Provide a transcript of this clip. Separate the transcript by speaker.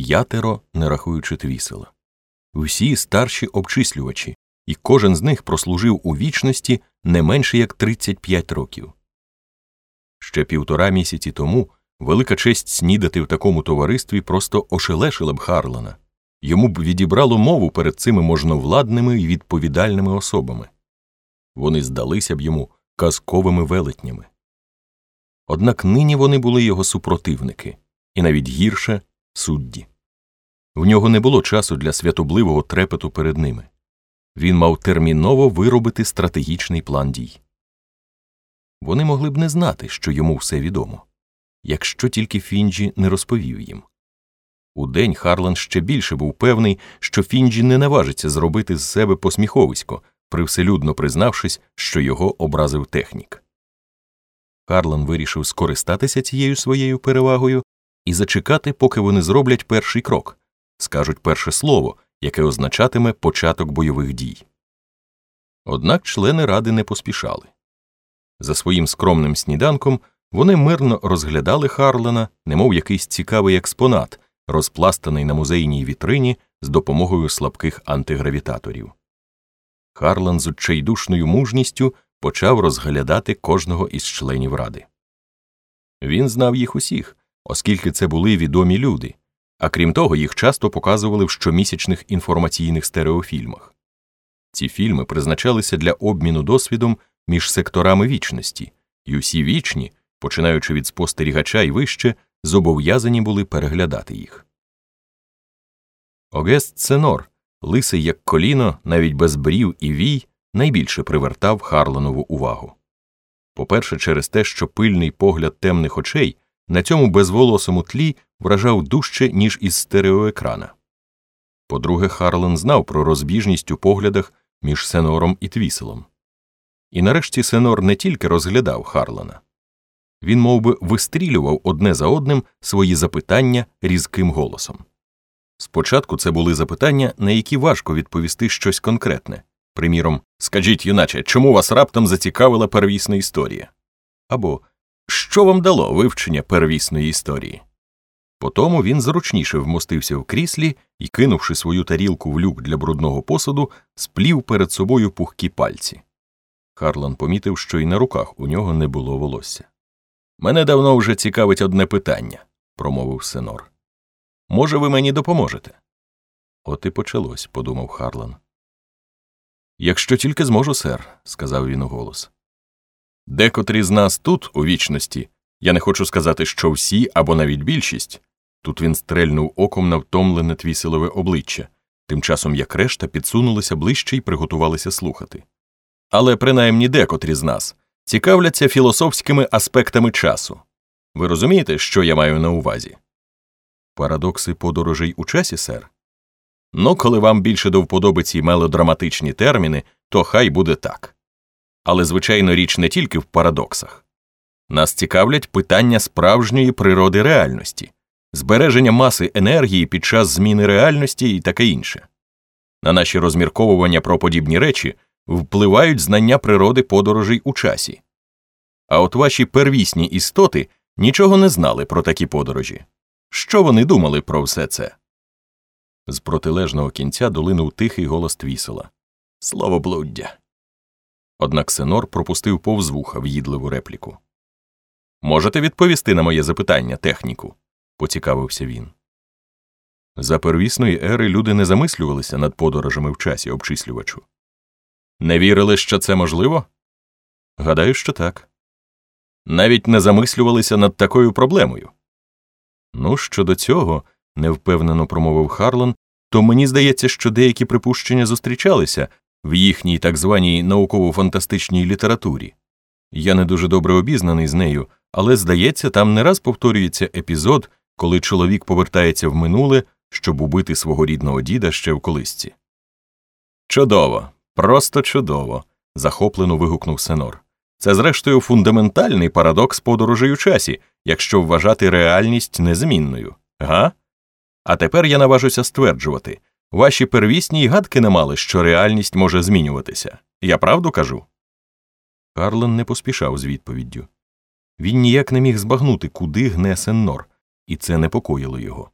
Speaker 1: п'ятеро, не рахуючи твісела. Всі старші обчислювачі, і кожен з них прослужив у вічності не менше як 35 років. Ще півтора місяці тому велика честь снідати в такому товаристві просто ошелешила б Харлана йому б відібрало мову перед цими можновладними і відповідальними особами. Вони здалися б йому казковими велетнями. Однак нині вони були його супротивники, і навіть гірше судді. В нього не було часу для святобливого трепету перед ними. Він мав терміново виробити стратегічний план дій. Вони могли б не знати, що йому все відомо, якщо тільки Фінджі не розповів їм. Удень Харлан ще більше був певний, що Фінджі не наважиться зробити з себе посміховисько, привселюдно признавшись, що його образив технік. Харлан вирішив скористатися цією своєю перевагою і зачекати, поки вони зроблять перший крок, скажуть перше слово, яке означатиме початок бойових дій. Однак члени ради не поспішали. За своїм скромним сніданком вони мирно розглядали Харлена, немов якийсь цікавий експонат, розпластаний на музейній вітрині з допомогою слабких антигравітаторів. Харлан з відчайдушною мужністю почав розглядати кожного із членів ради. Він знав їх усіх, оскільки це були відомі люди, а крім того, їх часто показували в щомісячних інформаційних стереофільмах. Ці фільми призначалися для обміну досвідом між секторами вічності, і усі вічні, починаючи від спостерігача і вище, зобов'язані були переглядати їх. Огест Сенор, лисий як коліно, навіть без брів і вій, найбільше привертав Харланову увагу. По-перше, через те, що пильний погляд темних очей на цьому безволосому тлі вражав дужче, ніж із стереоекрана. По-друге, Харлан знав про розбіжність у поглядах між Сенором і Твіселом. І нарешті Сенор не тільки розглядав Харлана він мовби вистрілював одне за одним свої запитання різким голосом. Спочатку це були запитання, на які важко відповісти щось конкретне приміром, скажіть, юначе, чому вас раптом зацікавила первісна історія? Або що вам дало вивчення первісної історії? Потому він зручніше вмостився в кріслі і, кинувши свою тарілку в люк для брудного посуду, сплів перед собою пухкі пальці. Харлан помітив, що й на руках у нього не було волосся. Мене давно вже цікавить одне питання, промовив Сенор. Може, ви мені допоможете? От і почалось, подумав Харлан. Якщо тільки зможу, сер, сказав він у голос. Декотрі з нас тут, у вічності, я не хочу сказати, що всі або навіть більшість. Тут він стрельнув оком на втомлене твісилове обличчя, тим часом як решта підсунулися ближче і приготувалися слухати. Але принаймні декотрі з нас цікавляться філософськими аспектами часу. Ви розумієте, що я маю на увазі? Парадокси подорожей у часі, сер? Ну, коли вам більше до вподоби ці мелодраматичні терміни, то хай буде так. Але, звичайно, річ не тільки в парадоксах. Нас цікавлять питання справжньої природи реальності, збереження маси енергії під час зміни реальності і таке інше. На наші розмірковування про подібні речі впливають знання природи подорожей у часі. А от ваші первісні істоти нічого не знали про такі подорожі. Що вони думали про все це? З протилежного кінця долинув тихий голос твісела Словоблуддя. Однак Сенор пропустив повз вуха в'їдливу репліку. Можете відповісти на моє запитання, техніку? Поцікавився він. За первісної ери люди не замислювалися над подорожами в часі обчислювачу. Не вірили, що це можливо? Гадаю, що так. Навіть не замислювалися над такою проблемою. Ну, щодо цього, невпевнено промовив Харлан, то мені здається, що деякі припущення зустрічалися в їхній так званій науково-фантастичній літературі. Я не дуже добре обізнаний з нею, але, здається, там не раз повторюється епізод, коли чоловік повертається в минуле, щоб убити свого рідного діда ще в колисці. Чудово, просто чудово. захоплено вигукнув Сенор. Це, зрештою, фундаментальний парадокс подорожей у часі, якщо вважати реальність незмінною, га? А тепер я наважуся стверджувати ваші первісні й гадки не мали, що реальність може змінюватися. Я правду кажу? Карлен не поспішав з відповіддю. Він ніяк не міг збагнути, куди гне Сеннор, і це непокоїло його.